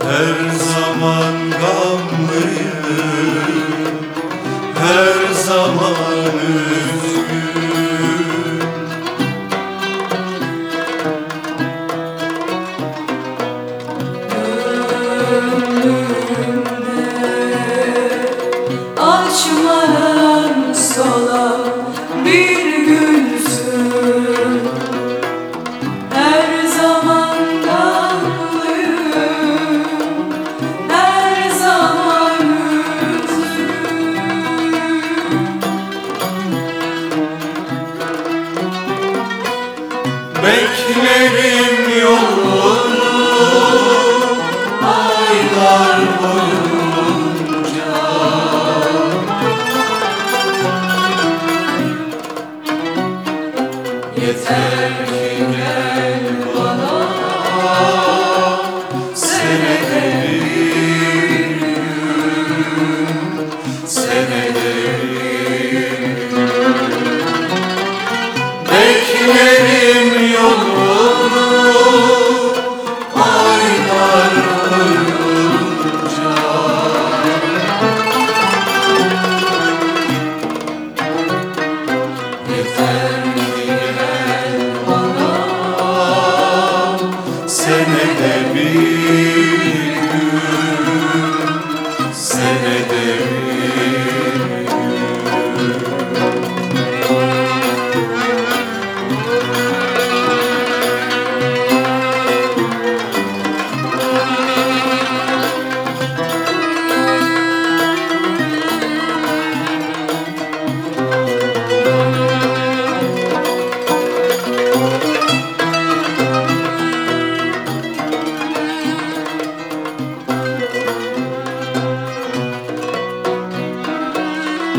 Her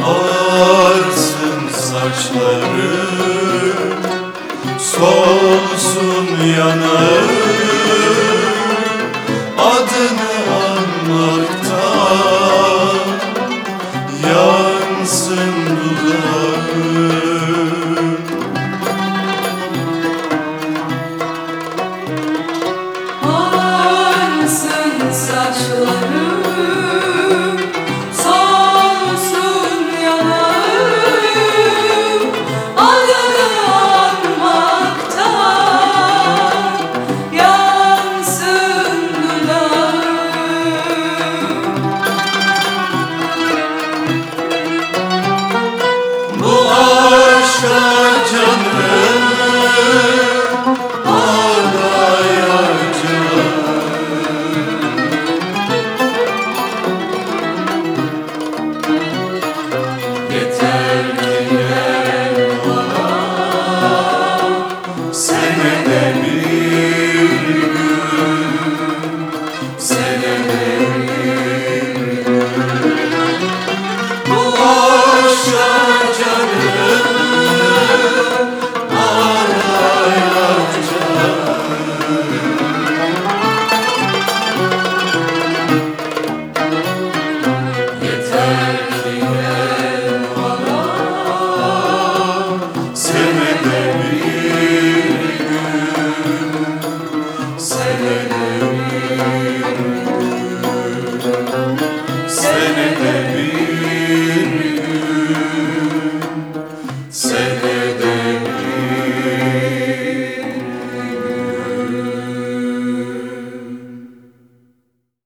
Ağarsın saçları Solsun yanarım